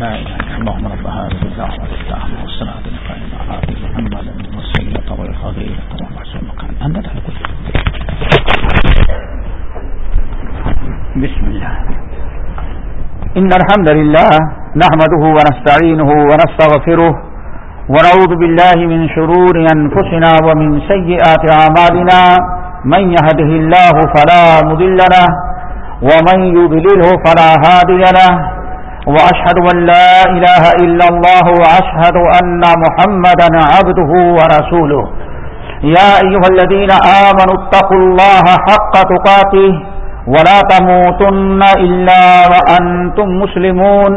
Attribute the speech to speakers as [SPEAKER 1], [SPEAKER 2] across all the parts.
[SPEAKER 1] لا إله اللهم رب هذه الدعوة التامة والصلاة القائمة آت محمدا الوسيلة والفضيلة والرسول المكان أنت تقول بسم الله إن الحمد لله نحمده ونستعينه ونستغفره ونعوذ بالله من شرور أنفسنا ومن سيئات عمالنا من يهده الله فلا مذل له ومن يضلله فلا هادي له وأشهد أن لا إله إلا الله وأشهد أن محمدا عبده ورسوله. يا أيها الذين آمنوا اتقوا الله حق تقاته ولا تموتن إلا وأنتم مسلمون.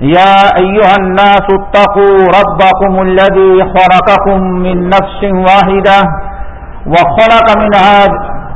[SPEAKER 1] يا أيها الناس اتقوا ربكم الذي خرقكم من نفس واحدة وخلق منها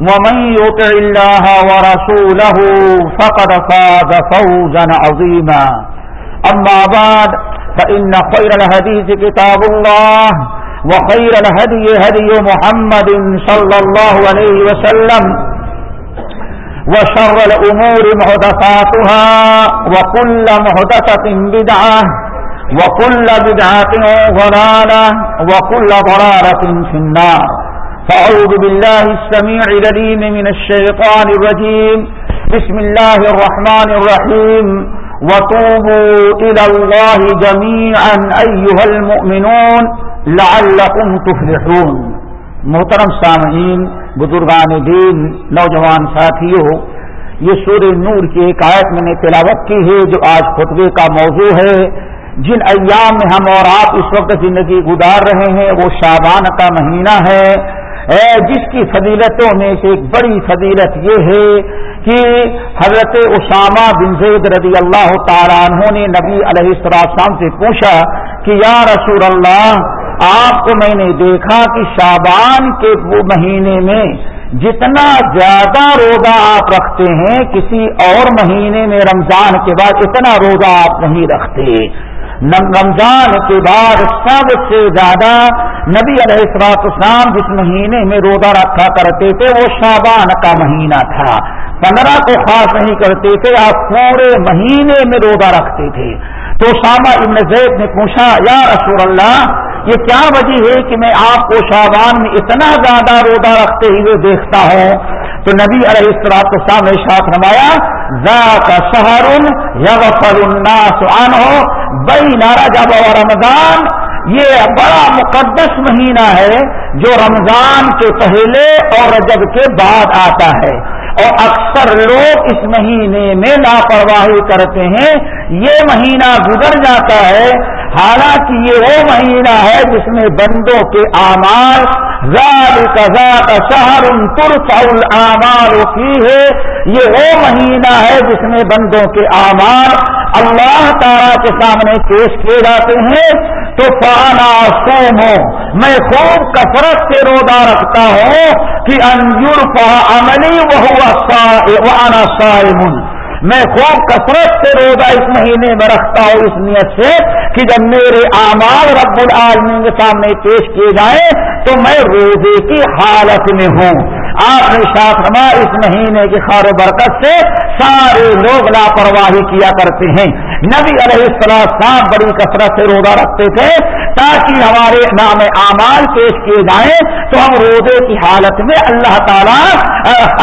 [SPEAKER 1] ومن يطع الله ورسوله فقد فاز فوزا عظيما. أما بعد، فإن خير الهديث كتاب الله، وخير الهدي هدي محمد صلى الله عليه وسلم، وشر الأمور مهدفاتها وكل مهدفة بدعة، وكل بدعة ضلالة، وكل ضلالة في النار. فأعوذ بالله السميع لليم من الشيطان الرجيم. بسم الله الرحمن الرحيم. وطوبوا إلى الله جميعا أيها المؤمنون لعلكم تفلحون. محترم سامعین، بزرگان دین، نوجوان ساتھیوں، یہ سورہ نور کی ایک آیت میں نے تلاوت کی ہے جو آج خطبے کا موضوع ہے۔ جن ایام میں ہم اور آپ اس وقت زندگی گزار رہے ہیں، وہ شابان کا مہینہ ہے۔ جس کی فضیلتوں میں سے ایک بڑی فضیلت یہ ہے کہ حضرت اسامہ بن زید رضی اللہ تعالیٰ عنہ نے نبی علیہ السلام سے پوچھا کہ یا رسول اللہ، آپ کو میں نے دیکھا کہ شابان کے وہ مہینے میں جتنا زیادہ روزہ آپ رکھتے ہیں، کسی اور مہینے میں رمضان کے بعد اتنا روزہ آپ نہیں رکھتے۔ رمضان کے بعد سب سے زیادہ نبی علیہ السلاط اسلام جس مہینے میں روزہ رکھا کرتے تھے، وہ شابان کا مہینہ تھا۔ پندرہ کو خاص نہیں کرتے تھے، آپ پورے مہینے میں روزہ رکھتے تھے۔ تو شامہ ابن زید نے پوچھا، یا رسول اللہ، یہ کیا وجہ ہے کہ میں آپ کو شابان میں اتنا زیادہ روزہ رکھتے ہوئے دیکھتا ہوں؟ تو نبی علیہ السلاط اسلام نے ساتھ نمایا ذا شہر الناس عنہ۔ بئی نارا جب رمضان، یہ بڑا مقدس مہینہ ہے جو رمضان کے پہلے اور رجب کے بعد آتا ہے۔ اور اکثر لوگ اس مہینے میں لاپرواہی کرتے ہیں۔ یہ مہینہ گزر جاتا ہے حالانکہ یہ وہ مہینہ ہے جس میں بندوں کے آمار شہر العمال کی ہے یہ وہ مہینہ ہے جس میں بندوں کے آمار اللہ تعالیٰ کے سامنے پیش کیے جاتے ہیں۔ تو پانا سوم میں خوب کثرت سے روزہ رکھتا ہوں کہ انجر پا عملی وہ آنا سائمن میں خوب کثرت سے روزہ اس مہینے میں رکھتا ہوں، اس نیت سے کہ جب میرے اعمال رب العالمین کے سامنے پیش کیے جائیں تو میں روزے کی حالت میں ہوں۔ آپ نے شاخرما اس مہینے کی خار برکت سے سارے لوگ لاپرواہی کیا کرتے ہیں۔ نبی علیہ السلام بڑی کثرت سے روزہ رکھتے تھے تاکہ ہمارے نام اعمال پیش کیے جائیں۔ تو ہم روزے کی حالت میں اللہ تعالیٰ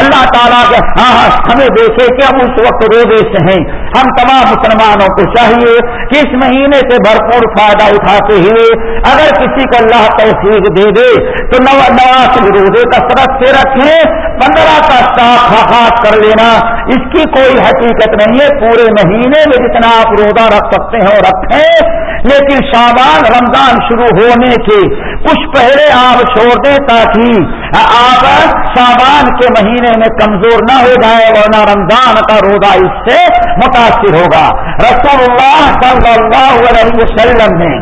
[SPEAKER 1] اللہ تعالیٰ کے ہاں ہمیں دیکھے کہ ہم اس وقت روزے سے ہیں۔ ہم تمام مسلمانوں کو چاہیے کہ اس مہینے سے بھرپور فائدہ اٹھاتے ہوئے اگر کسی کو اللہ توفیق دے دے تو نواز روزے کثرت سے رکھے۔ رکھیں پندرہ کا صاف ہاتھ کر لینا۔ اس کی کوئی حقیقت نہیں ہے، پورے مہینے میں جتنا آپ روزہ رکھ سکتے ہیں اور رکھیں لیکن شابان رمضان شروع ہونے کے کچھ پہلے آپ چھوڑ دیں تاکہ آپ شابان کے مہینے میں کمزور نہ ہو جائے ورنہ رمضان کا روزہ اس سے متاثر ہوگا۔ رسول اللہ صلی اللہ علیہ وسلم نے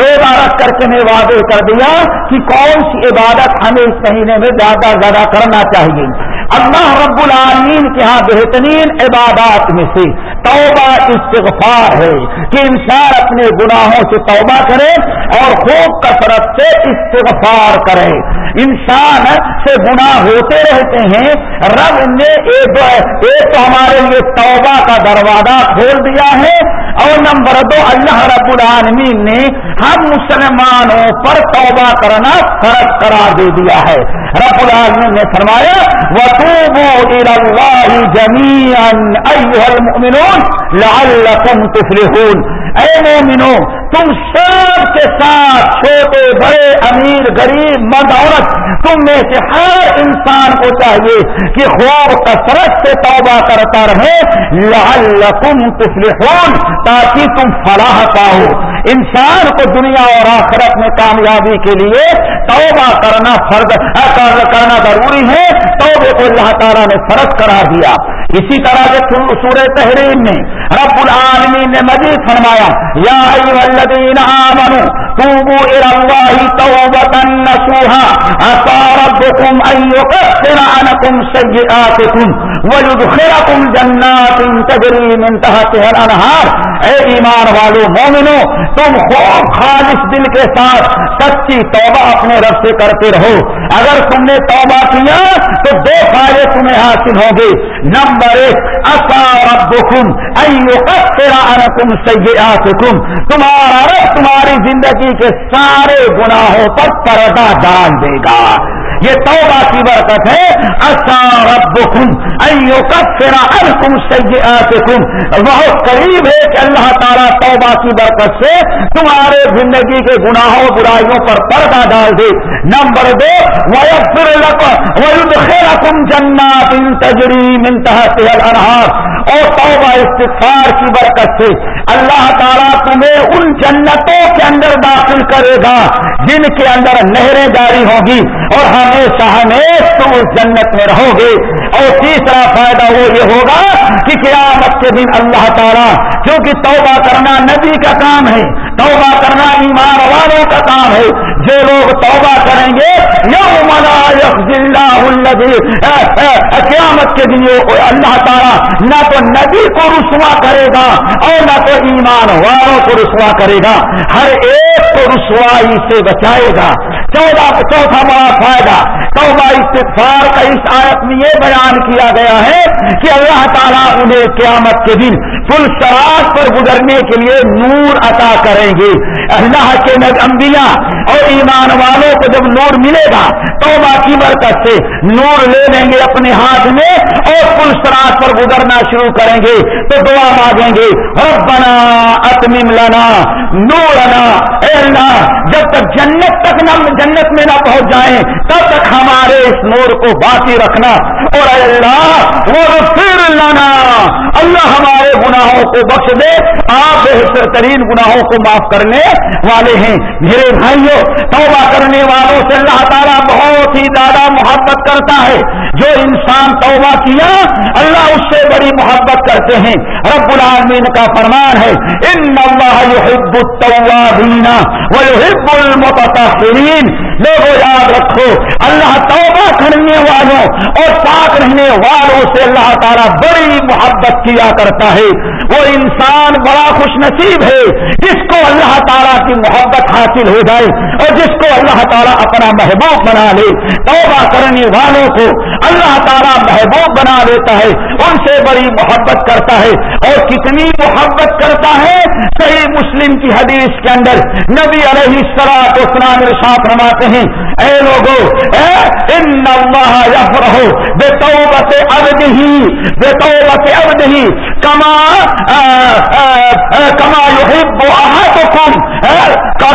[SPEAKER 1] روزہ رکھ کر کے میں وعدے کر دیا کہ کون سی عبادت ہمیں اس مہینے میں زیادہ زیادہ کرنا چاہیے۔ اللہ رب العالمین کے ہاں بہترین عبادات میں سے توبہ استغفار ہے کہ انسان اپنے گناہوں سے توبہ کرے اور خوب کثرت سے استغفار کرے۔ انسان سے گناہ ہوتے رہتے ہیں، رب نے ایک تو ہمارے لیے توبہ کا دروازہ کھول دیا ہے۔ اور نمبر دو، اللہ رب العالمین نے ہم مسلمانوں پر توبہ کرنا فرض قرار دے دیا ہے۔ رب العالمین نے فرمایا، وتوبوا الى الله جميعا ايها المؤمنون لعلكم تفلحون۔ اے مومنو تم سب کے ساتھ چھوٹے، بڑے، امیر، غریب، مرد، عورت، تم میں سے ہر انسان کو چاہیے کہ خواب کثرت سے توبہ کرتا رہے۔ لعلکم تفلحون، تاکہ تم فلاح پاؤ۔ انسان کو دنیا اور آخرت میں کامیابی کے لیے توبہ کرنا فرض کرنا ضروری ہے۔ توبے کو اللہ تعالیٰ نے فرض قرار دیا۔ اسی طرح سے سورہ تحریم میں رب العالمین نے مزید فرمایا، یا الذین آمنوا توبوا الى اللہ توبتا نصوحا عسى ربكم ان يكفر عنكم سيئاتكم ويدخلكم جنات تجري من تحتها الانهار اے ایمان والو مومنو، تم خوب خالص دل کے ساتھ سچی توبہ اپنے رب سے کرتے رہو۔ اگر تم نے توبہ کیا، تو دو فائدے تمہیں حاصل ہوں گے۔ نمبر ایک اصا ربکم ایوکفر عنکم سیئاتکم۔ تمہارا رب تمہاری زندگی کے سارے گناہوں پر پردہ ڈال دے گا۔ یہ توبہ کی برکت ہے۔ اصا ربکم ایوکفر سیئاتکم۔ بہت قریب ہے کہ اللہ تعالیٰ توبہ کی برکت سے تمہارے زندگی کے گناہوں، برائیوں پر پردہ ڈال دے۔ نمبر دو ویغفر لکم ویدخلکم جنات تجری من تحت انہار اور توبہ استفار کی برکت سے۔ اللہ تعالیٰ تمہیں ان جنتوں کے اندر داخل کرے گا جن کے اندر نہریں جاری ہوں گی اور ہمیشہ ہمیش تم اس جنت میں رہو گے۔ اور تیسرا فائدہ وہ یہ ہوگا کہ قیامت کے دن اللہ تعالیٰ کیونکہ توبہ کرنا نبی کا کام ہے، توبہ کرنا ایمان والوں کا کام ہے، جو لوگ توبہ کریں گے، یوم قیامت کے دن اللہ تعالیٰ نہ تو نبی کو رسوا کرے گا اور نہ تو ایمان والوں کو رسوا کرے گا۔ ہر ایک کو رسوائی سے بچائے گا۔ چودہ چوتھا بڑا فائدہ توبہ استغفار کا اس آیت میں یہ بیان کیا گیا ہے کہ اللہ تعالیٰ انہیں قیامت کے دن پل سراج پر گزرنے کے لیے نور عطا کریں گے۔ اللہ کے انبیاء اور ایمان والوں کو جب نور ملے گا تو باقی برکت سے نور لے لیں گے اپنے ہاتھ میں اور پل سراج پر گزرنا شروع کریں گے تو دعا مانگیں گے، ربنا اتمم لنا نورنا اے اللہ، جب تک جنت تک نہ جنت میں نہ پہنچ جائیں، تب تک ہمارے اس نور کو باقی رکھنا۔ اور اے اللہ وہ پھر لانا اللہ ہمارے گناہوں کو بخش دے۔ آپ بہتر ترین گناہوں کو معاف کرنے والے ہیں۔ میرے بھائیوں، توبہ کرنے والوں سے اللہ تعالیٰ بہت ہی زیادہ محبت کرتا ہے۔ جو انسان توبہ کیا، اللہ اس سے بڑی محبت کرتے ہیں۔ رب العالمین کا فرمان ہے، ان اللہ يحب التوابین ويحب المتطہرین لوگوں یاد رکھو، اللہ توبہ کرنے والوں اور پاک رہنے والوں سے اللہ تعالیٰ بڑی محبت کیا کرتا ہے۔ وہ انسان بڑا خوش نصیب ہے، جس کو اللہ تعالیٰ کی محبت حاصل ہو جائے اور جس کو اللہ تعالیٰ اپنا محبوب بنا لے۔ توبہ کرنے والوں کو اللہ تعالیٰ محبوب بنا لیتا ہے، ان سے بڑی محبت کرتا ہے۔ اور کتنی محبت کرتا ہے؟ صحیح مسلم کی حدیث کے اندر نبی علیہ السلام اسلام ساتھ رواتے ہیں، اے لوگو ان اللہ یفرح بے توبت عبد ہی بے توبت عبد ہی کما کما یحب احدکم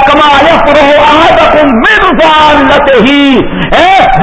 [SPEAKER 1] کما یفرح احدکم من ضالته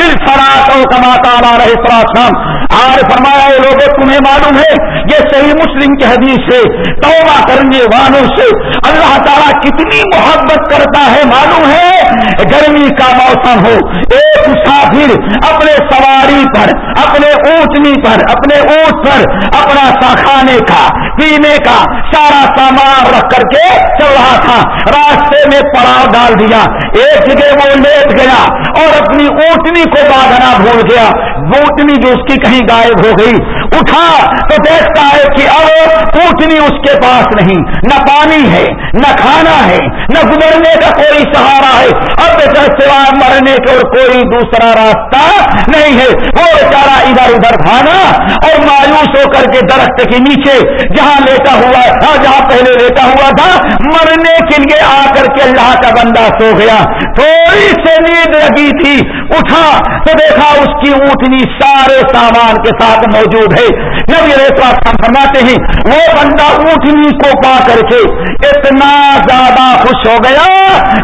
[SPEAKER 1] دل سرا کما تالا رہے سراسم آر فرمایا لوگوں، تمہیں معلوم ہے یہ صحیح مسلم کی حدیث سے توبہ کرنے والوں سے۔ اللہ تعالیٰ کتنی محبت کرتا ہے، معلوم ہے؟ گرمی کا موسم ہو۔ ایک مسافر اپنے سواری پر، اپنے اونٹنی پر، اپنے اونٹ پر اپنا کھانے کا، پینے کا سارا سامان رکھ کر کے چل رہا تھا۔ راستے میں پڑاؤ ڈال دیا۔ ایک جگہ وہ لیٹ گیا اور اپنی اونٹنی کو باندھنا بھول گیا اونٹنی جو اس کی کہیں غائب ہو گئی۔ اٹھا تو دیکھتا ہے کہ اب اونٹنی اس کے پاس نہیں۔ نہ پانی ہے، نہ کھانا ہے، نہ گزرنے کا کوئی سہارا ہے۔ اب سوائے مرنے کے اور کوئی دوسرا راستہ نہیں ہے۔ وہ بیچارا ادھر ادھر بھاگا اور مایوس ہو کر کے درخت کے نیچے جہاں لیتا ہوا تھا، جہاں پہلے لیتا ہوا تھا، مرنے کے لیے آ کر کے اللہ کا بندہ سو گیا۔ تھوڑی سی نیند لگی تھی، اٹھا تو دیکھا اس کی اونٹنی سارے سامان کے ساتھ موجود ہے۔ جب یہ نبی فرماتے ہیں، وہ بندہ اونٹنی کو پا کر کے اتنا زیادہ خوش ہو گیا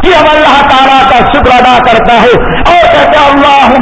[SPEAKER 1] کہ اب اللہ تعالیٰ کا شکر ادا کرتا ہے اور کہتا اللہ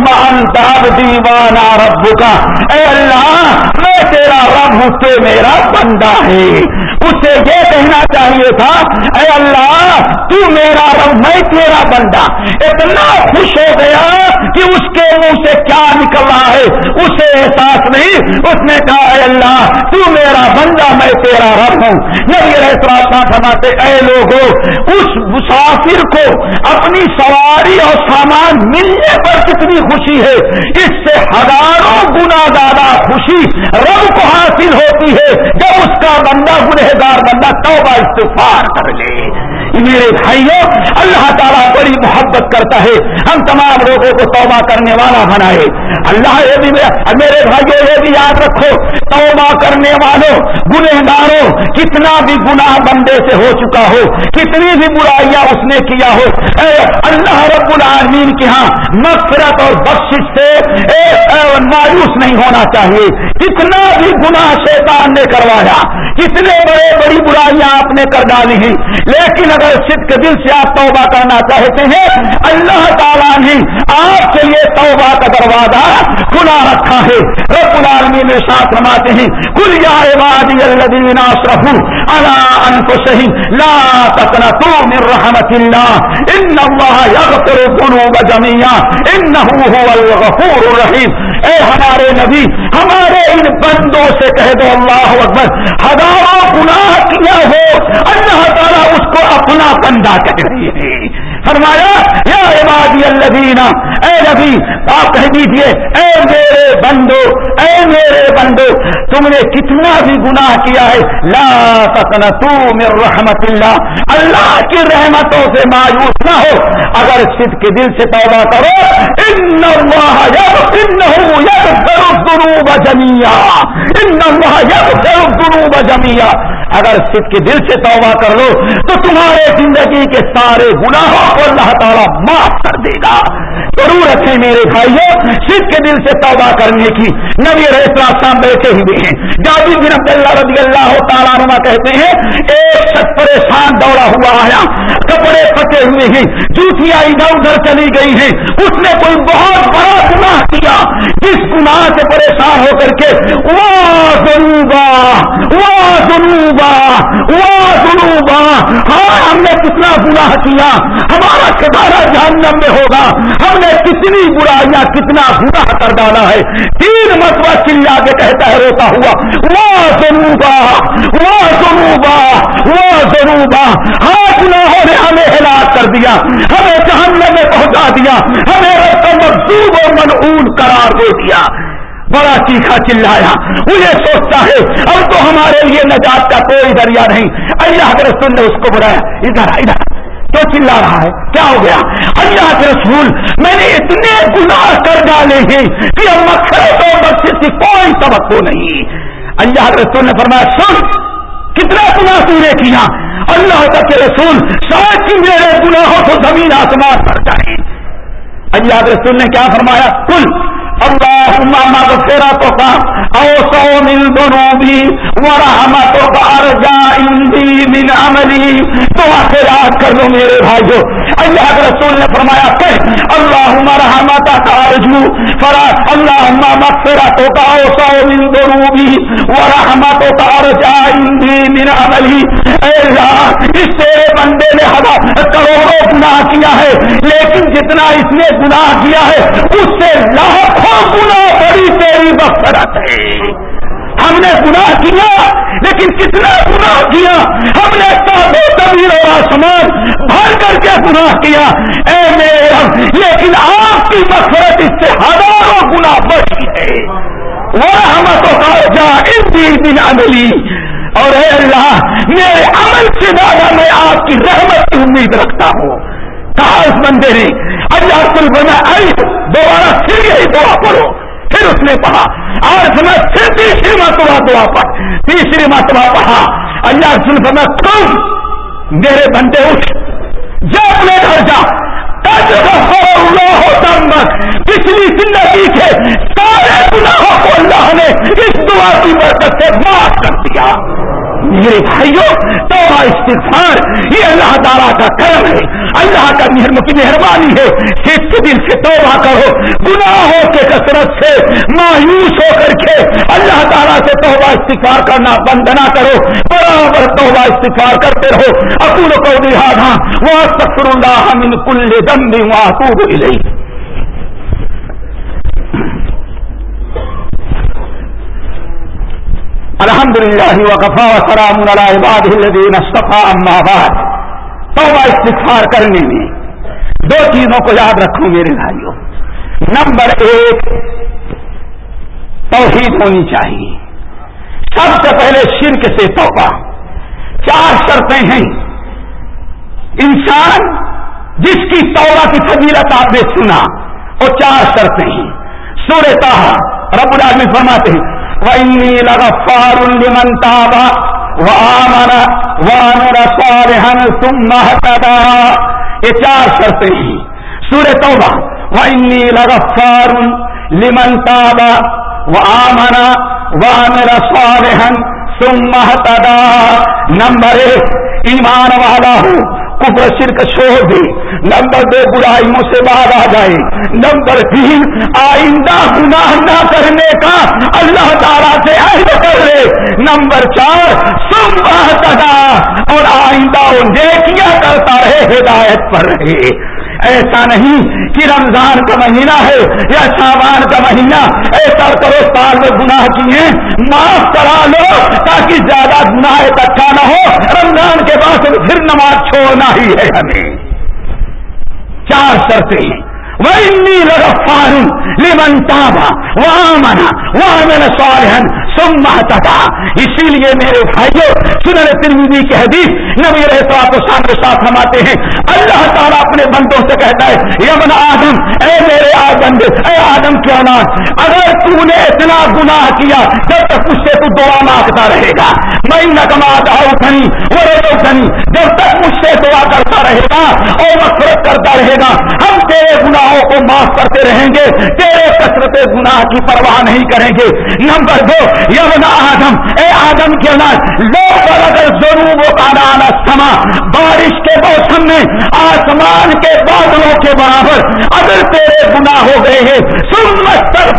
[SPEAKER 1] دیوانا رب کا اے اللہ، میں تیرا رب ہوں، تو میرا بندہ ہے۔ اسے یہ کہنا چاہیے تھا، اے اللہ، تو میرا میں تیرا بندہ اتنا خوش ہو گیا کہ اس کے منہ سے کیا نکل رہا ہے؟ اسے احساس نہیں، اس نے کہا، اے اللہ، تو میرا بندہ، میں تیرا رب ہوں۔ نبی رہا فرماتے، اے لوگوں اس مسافر کو اپنی سواری اور سامان ملنے پر کتنی خوشی ہے۔ اس سے ہزاروں گنا زیادہ خوشی رب کو حاصل ہوتی ہے جب اس کا بندہ، گنہگار بندہ توبہ استفار کر لے۔ میرے بھائیوں، اللہ تعالیٰ بڑی محبت کرتا ہے۔ ہم تمام لوگوں کو توبہ کرنے والا بنائے۔ اللہ یہ بھی میرے بھائیوں، یہ بھی یاد رکھو، توبہ کرنے والوں، گنہگاروں، کتنا بھی گناہ بندے سے ہو چکا ہو، کتنی بھی برائیاں اس نے کیا ہو۔ اے اللہ رب العالمین کے ہاں مغفرت اور بخش سے مایوس نہیں ہونا چاہیے۔ کتنا بھی گناہ شیطان نے کروایا، کتنے بڑے بڑی برائیاں آپ نے کر ڈالی ہیں۔ لیکن اگر صدق دل سے آپ توبہ کرنا چاہتے ہیں۔ اللہ تعالیٰ نے آپ کے لیے توبہ کا دروازہ کھلا رکھا ہے۔ رب العالمین میں ساتھ رماتے ہیں کل یا عبادی الذین اشرفوا على انفسهم لا تقنطوا من رحمت اللہ، ان اللہ یغفر الذنوب جميعا انه هو الغفور الرحیم۔ اے ہمارے نبی، ہمارے ان بندوں سے کہہ دو، اللہ اکبر۔ ہزاروں گناہ کیا ہو، اللہ تعالیٰ اس کو ادا کر رہی ہے فرمایا یا اے نبی، آپ کہہ دیجیے اے میرے بندو، اے میرے بندو، تم نے کتنا بھی گناہ کیا ہے، لا تو من رحمت اللہ۔ اللہ کی رحمتوں سے مایوس نہ ہو۔ اگر صدق کے دل سے توبہ کرو، ان اللہ یغفر الذنوب جميعا ان اللہ یغفر الذنوب جميعا اگر صدق کے دل سے توبہ کر لو، تو تمہارے زندگی کے سارے گناہوں کو اللہ تعالیٰ معاف کر دے۔ گا۔ ضرورت ہے میرے بھائیوں صرف کے دل سے توبہ کرنے کی۔ نبی شام بیٹھے ہوئے ہیں جابی بن عبداللہ رضی اللہ تعالیٰ نما کہتے ہیں، ایک شخص پریشان دوڑا ہوا آیا۔ کپڑے پھٹے ہوئے ہیں۔ جوتیاں ادھر ادھر چلی گئی ہیں۔ اس نے کوئی بہت بڑا گناہ کیا۔ جس گناہ سے پریشان ہو کر کے وہ ضروبا وہ ضروبا وہ ضروبا ہاں ہم نے کتنا گناہ کیا۔ ہمارا ٹھکانا جہنم میں ہوگا۔ ہم نے کتنی برائیاں، کتنا گناہ کر ڈالا ہے۔ تین مرتبہ چلا کے کہتا ہے، روتا ہوا وہ ضروبا وہ ضروبا وہ ضروبا ہاں گناہوں نے ہمیں ہلاک کر دیا، ہمیں جہنم میں پہنچا دیا، ہمیں مقصوب و منعون قرار دے دیا۔ بڑا چیخا چلایا، مجھے سوچتا ہے، اب تو ہمارے لیے نجات کا کوئی دریا نہیں۔ اللہ کے رسول نے اس کو بلایا، ادھر ادھر تو چلا رہا ہے؟ کیا ہو گیا؟ اللہ کے رسول، میں نے اتنے گناہ کر ڈالے ہیں کہ اب مکھرے تو کی کوئی توقع نہیں۔ اللہ کے رسول نے فرمایا، سن، کتنا گناہ تو نے کیا؟ اللہ کے رسول شاید کی میرے گناہوں کو زمین آسمان پر جائے اللہ کے رسول نے کیا فرمایا؟ کل اللهم مغفرتك اوسع من ذنوبي ورحمتك ارجى عندي من عملی۔ تو آخر یاد کر لو میرے بھائیو۔ اللہ کے رسول نے فرمایا کہ اللہ رحمت کا ارجو۔ فرا اللہ مغفرتوں کا اوسا من دروبی و رحمتوں کا ارجا اندی من عملی۔ اللہ، اس تیرے بندے نے ہوا کروڑوں گناہ کیا ہے، لیکن جتنا اس نے گناہ کیا ہے، اس سے لاکھوں گنا بڑی تیری بخرت ہے۔ ہم نے گناہ کیا، لیکن کتنا گناہ کیا؟ ہم نے تبیر اور آسمان بھر کر کے گناہ کیا۔ اے میرے رب، لیکن آپ کی مفرت اس سے ہزاروں گنا بڑی ہے۔ وہ ہم تو جا اس دن عملی اور اے اللہ، میرے عمل سے زیادہ میں آپ کی رحمت کی امید رکھتا ہوں۔ کہا اس بندے نے اللہ کل بنا آئی، دوبارہ پھر یہی دعا پڑھو پھر اس نے کہا، آج میں پھر تیسری مرتبہ دعا پڑھ تیسری مرتبہ پڑھا اللہ سن میں تم میرے بندے اٹھ، جا اپنے گھر جا۔ پچھلی زندگی کے سارے گناہوں کو اللہ نے اس دعا کی برکت سے معاف کر دیا۔ میرے بھائیوں تو استغفار، یہ اللہ تعالیٰ کا کرم ہے۔ اللہ کا مہربانی ہے سکھ دل سے توبہ کرو۔ گناہوں کے کثرت سے مایوس ہو کر کے اللہ تعالیٰ سے توبہ، استغفار کرنا بند نہ کرو۔ برابر توبہ، استغفار کرتے رہو۔ اکول کو لہٰذا وہ سفر اللہ من کل دم بھی وہاں تو الحمد للہ وقفا وسلام عباد الدین صفا اما بعد. توبہ استغفار کرنے میں دو چیزوں کو یاد رکھوں میرے بھائیوں نمبر ایک، توحید ہونی چاہیے. سب سے پہلے شرک سے توبہ. چار شرطیں ہیں. انسان جس کی توبہ کی فضیلت آپ نے سنا، وہ چار شرطیں ہیں. سورہ تاہا رب العالمین فرماتے ہیں وَإِنِّي لَغَفَّارٌ لِمَنْ تَابَ وَآمَنَ وَعَمِلَ صَالِحًا ثُمَّ اهْتَدَى یہ چار شرطیں ہیں۔ سورہ توبہ، وَإِنِّي لَغَفَّارٌ لِمَنْ تَابَ وَآمَنَ وَعَمِلَ صَالِحًا ثُمَّ اهْتَدَى۔ نمبر ایک، ایمان والا ہوں۔ کفر شرک چھوڑ دے نمبر دو، برائیوں سے باہر آ جائے نمبر تین، آئندہ گناہ نہ کرنے کا اللہ تعالیٰ سے عہد کر لے۔ نمبر چار سب اور آئندہ نیکیاں کرتا رہے، ہدایت پر رہے۔ ایسا نہیں کہ رمضان کا مہینہ ہے یا شابان کا مہینہ۔ ایسا کرو، سال میں گناہ کیے۔ معاف کرا لو تاکہ زیادہ گناہ اکٹھا اچھا نہ ہو۔ رمضان کے بعد پھر نماز چھوڑنا ہی ہے ہمیں۔ چار شرطیں وَإِنِّي لَغَفَّارٌ لِمَنْ تَابَ وَآمَنَ وَعَمِلَ صَالِحًا۔ سم اهْتَدَى اسی لیے میرے بھائیوں سنر ترمیدی کی حدیث نبی رہتا کو سامنے ساتھ ہماتے ہیں، اللہ تعالیٰ اپنے بندوں سے کہتا ہے، یمن آدم، اے میرے آدم، اے آدم کی اولاد، اگر تو نے اتنا گناہ کیا، جب تک اس سے تو دعا مانگتا رہے گا۔ میں نکما داؤ تھنی وہ تھنی جب تک مجھ سے دعا کرتا رہے گا اور مفرت کرتا رہے گا، ہم تیرے گناہوں کو معاف کرتے رہیں گے، تیرے کثرت گناہ کی پرواہ نہیں کریں گے۔ نمبر دو یمنا آدم، اے آدم کے اندر لوگ اگر ضرور وہ کانا سما، بارش کے موسم میں، آسمان کے بادلوں کے برابر اگر تیرے گناہ ہو گئے ہیں، سن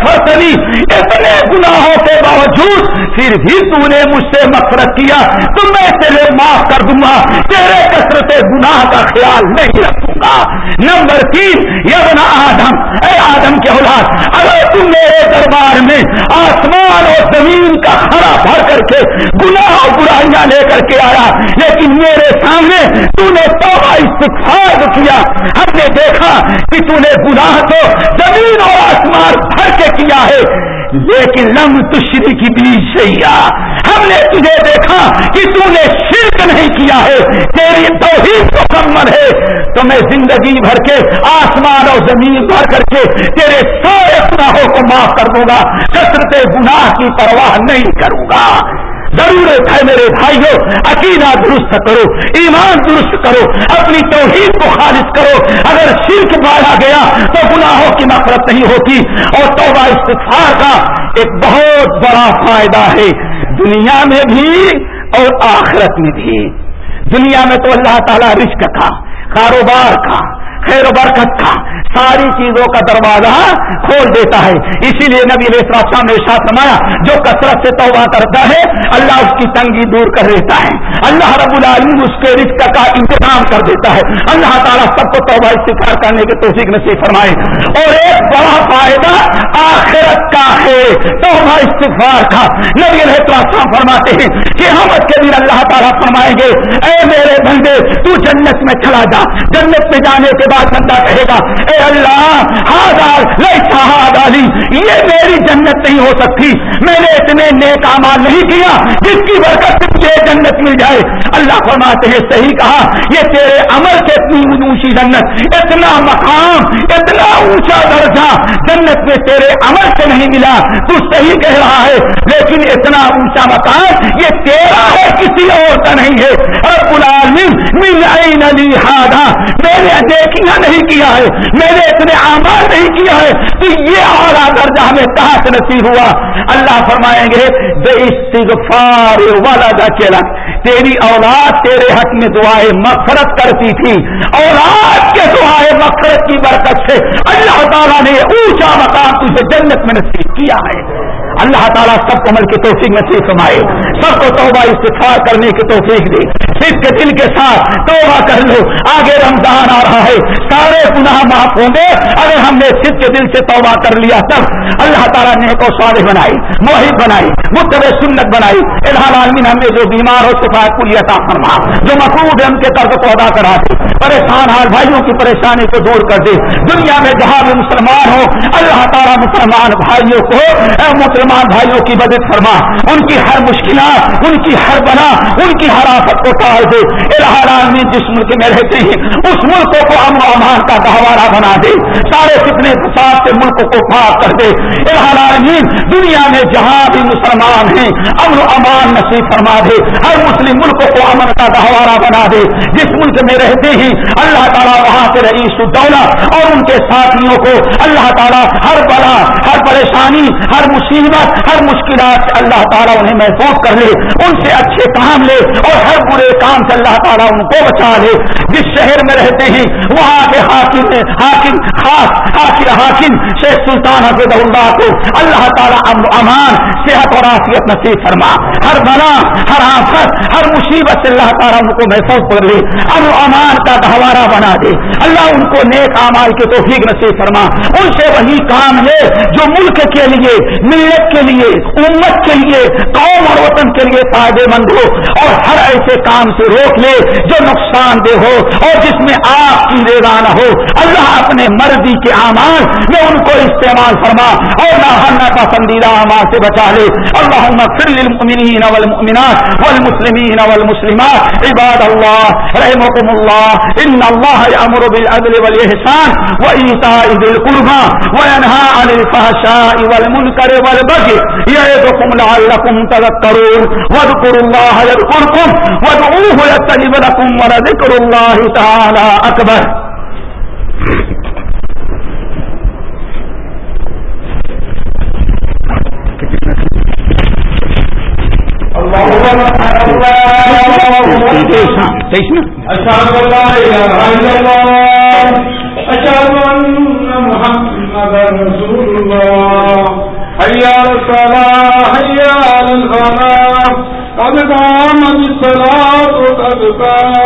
[SPEAKER 1] فصلی اتنے گناہوں کے باوجود پھر بھی تو نے مجھ سے مفرت کیا، تو میں تیرے معاف کر دوں گا، تیرے کثرت گناہ کا خیال نہیں رکھوں گا۔ نمبر تین یمنا آدم، اے آدم کے اولاد، اگر تم میرے دربار میں آسمان اور زمین کا کھڑا بھر کر کے گناہ اور برائیاں لے کر کے آیا، لیکن میرے سامنے تو نے توبہ استفاد کیا۔ ہم نے دیکھا کہ تو نے گناہ تو زمین اور آسمان بھر کے کیا ہے۔ لیکن لم تشری کی بیج سیا ہم نے تجھے دیکھا کہ تو نے شرک نہیں کیا ہے، تیری توحید مکمل ہے۔ تو میں زندگی بھر کے آسمان اور زمین بھر کر کے تیرے سارے گناہوں کو معاف کر دوں گا، کثرت گناہ کی پرواہ نہیں کروں گا۔ ضرورت ہے میرے بھائیوں، عقیدہ درست کرو، ایمان درست کرو، اپنی توحید کو خالص کرو۔ اگر شرک مارا گیا تو گناہوں کی نفرت نہیں ہوتی۔ اور توبہ استفار کا ایک بہت بڑا فائدہ ہے۔ دنیا میں بھی اور آخرت میں بھی۔ دنیا میں تو اللہ تعالیٰ رشک کا، کاروبار کا خیر و برکت کا ساری چیزوں کا دروازہ کھول دیتا ہے۔ اسی لیے نبی علیہ السلام نے ساتھ نمایا جو کثرت سے توبہ کرتا ہے، اللہ اس کی تنگی دور کر دیتا ہے۔ اللہ رب العالمین اس کے رشتہ کا انتظام کر دیتا ہے۔ اللہ تعالیٰ سب کو توبہ استفار کرنے کے توفیق نصیب فرمائے۔ اور ایک بڑا فائدہ آخرت کا ہے۔ توبہ استفار کا نبی علیہ السلام فرماتے ہیں کہ ہم کے دن اللہ تعالیٰ فرمائیں گے، اے میرے بندے، تو جنت میں چلا جا۔ جنت میں جانے کے بعد بندہ کہے گا، اے اللہ ہاد علی یہ میری جنت نہیں ہو سکتی۔ میں نے اتنے نیک امال نہیں کیا جس کی برکت سے جنت مل جائے۔ اللہ فرماتے ہیں، صحیح کہا، یہ تیرے عمل سے اتنی اونچی جنت۔ اتنا مقام، اتنا اونچا درجہ جنت میں تیرے عمل سے نہیں ملا۔ تو صحیح کہہ رہا ہے، لیکن اتنا اونچا مقام یہ تیرا ہے، کسی اور کا نہیں ہے۔ رب العالمین مل علی ہادا میں نے دیکھی نہیں کیا ہے، میں نے اتنے آمار نہیں کیا ہے۔ تو یہ اعلیٰ درجہ ہمیں کہاں سے نصیب ہوا۔ اللہ فرمائیں گے بے استغفار والا چیلا تیری اولاد تیرے حق میں دعائیں مفرت کرتی تھی۔ اولاد کے دعائیں مفرت کی برکت سے اللہ تعالیٰ نے اونچا مقام تجھے جنت میں نصیب کیا ہے۔ اللہ تعالیٰ سب کو عمل کی توفیق نصیب فرمائے۔ سب کو توبہ استفار کرنے کی توفیق دے۔ صرف کے دل کے ساتھ توبہ کر لو۔ آگے رمضان آ رہا ہے۔ سارے گناہ معاف ہوں گے۔ اگر ہم نے صرف کے دل سے توبہ کر لیا تب اللہ تعالیٰ نے کو صالح بنائی موہد بنائی متب سنت بنائی الحال عالمین ہم نے جو بیمار ہو شفا پوری فرما، جو مقروب ہے ان کے قرض کو ادا کرا دے۔ پریشان حال بھائیوں کی پریشانی کو دور کر دے۔ دنیا میں جہاں بھی مسلمان ہو اللہ تعالیٰ مسلمان بھائیوں کو مسلمان مسلمان بھائیوں کی مدد فرما، ان کی ہر مشکلات، ان کی ہر بنا، ان کی ہر آفت کو ٹال دے۔ الحال جس ملک میں رہتے ہیں، اس ملک کو امن و امان کا گہوارہ بنا دے۔ سارے کتنے فساد سے ملک کو پاک کر دے۔ الحال دنیا میں جہاں بھی مسلمان ہیں، امن و امان نصیب فرما دے۔ ہر مسلم ملک کو امن کا گہوارہ بنا دے۔ جس ملک میں رہتے ہیں، اللہ تعالیٰ وہاں سے رئیس الدولہ اور ان کے ساتھیوں کو اللہ تعالیٰ ہر بلا، ہر پریشانی، ہر مصیبت ہر مشکلات سے اللہ تعالیٰ انہیں محفوظ کر لے، ان سے اچھے کام لے اور ہر برے کام سے اللہ تعالیٰ ان کو بچا لے۔ جس شہر میں رہتے ہیں، وہاں کے حاکم حاکم خاص حاکم حاکم شیخ سلطان حفظ اللہ کو اللہ تعالیٰ امن امان، صحت اور آفیت نصیب فرما۔ ہر بنا ہر آفت، ہر مصیبت سے اللہ تعالیٰ ان کو محفوظ کر لے۔ امن امان کا گہوارہ بنا دے۔ اللہ ان کو نیک امال کے توفیق نصیب فرما۔ ان سے وہی کام لے جو ملک کے لیے ملت کے لیے، امت کے لیے، قوم اور وطن کے لیے فائدے مند ہو اور ہر ایسے کام سے روک لے جو نقصان دہ ہو اور جس میں آپ کی ریزا نہ ہو۔ اللہ اپنے مرضی کے اعمال میں ان کو استعمال فرما اور نہ ہر پسندیدہ اعمال سے بچا لے۔ اللہ فر للمؤمنین والمؤمنات والمسلمین والمسلمات۔ عباد اللہ رحمكم اللہ۔ ان اللہ یامر بالعدل والاحسان وایتاء ذی القربى وینھا عن الفحشاء والمنکر والبغي يعظكم لعلكم تذكرون واذكروا الله يذكركم وادعوه يستجب لكم ولذكر الله تعالى أكبر أشهد حي الصلاة حي على الفلاح قد قامت الصلاة قد قامت